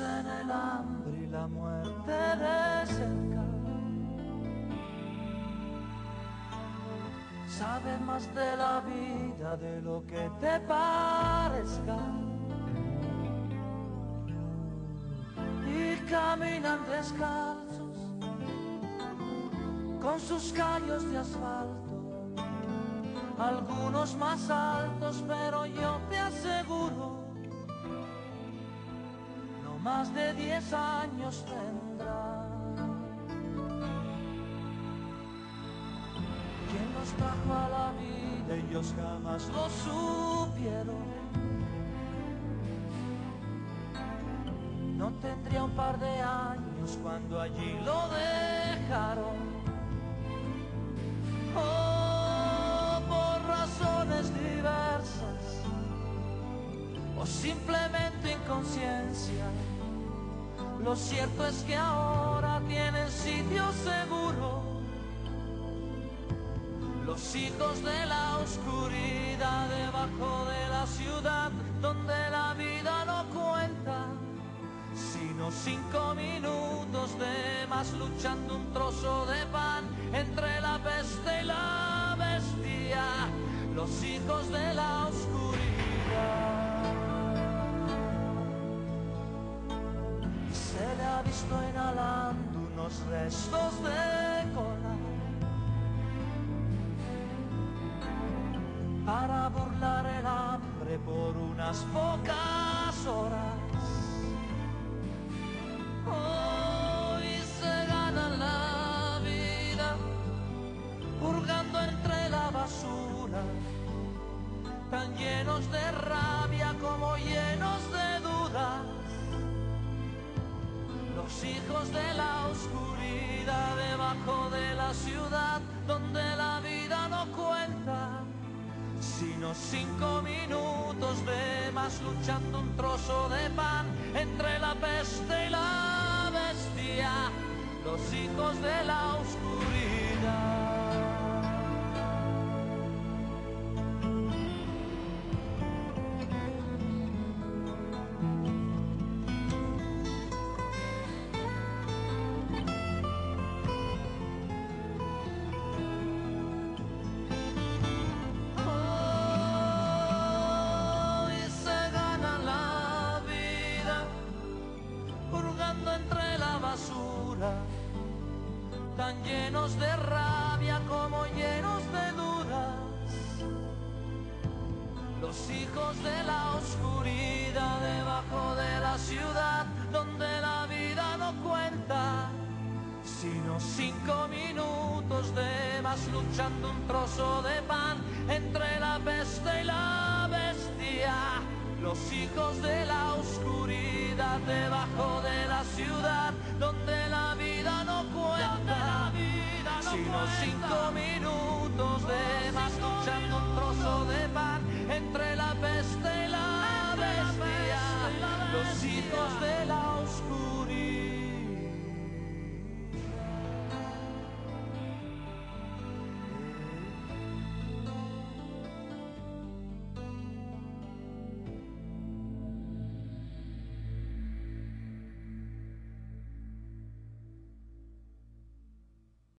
la muerte de cerca. Sabe más de la vida de lo que te parezca. Y caminan descalzos con sus callos de asfalto, algunos más altos, pero yo te aseguro más de diez años tendrá. Quien nos trajo a la vida ellos jamás lo supieron. No tendría un par de años cuando allí lo dejaron. Oh, por razones diversas o simplemente inconsciencia lo cierto es que ahora tienen sitio seguro. Los hijos de la oscuridad debajo de la ciudad donde la vida no cuenta, sino cinco minutos de más luchando un trozo de pan entre la peste y la bestia. Los hijos de la oscuridad. Restos de cola para burlar el hambre por unas pocas horas. Hoy se gana la vida hurgando entre la basura, tan llenos de rabia como llenos de dudas los hijos de la oscuridad debajo de la ciudad donde la vida no cuenta, sino cinco minutos de más luchando un trozo de pan entre la peste y la bestia, los hijos de la oscuridad. Tan llenos de rabia como llenos de dudas. Los hijos de la oscuridad debajo de la ciudad donde la vida no cuenta, sino cinco minutos de más luchando un trozo de pan entre la peste y la bestia los hijos de la oscuridad debajo de la ciudad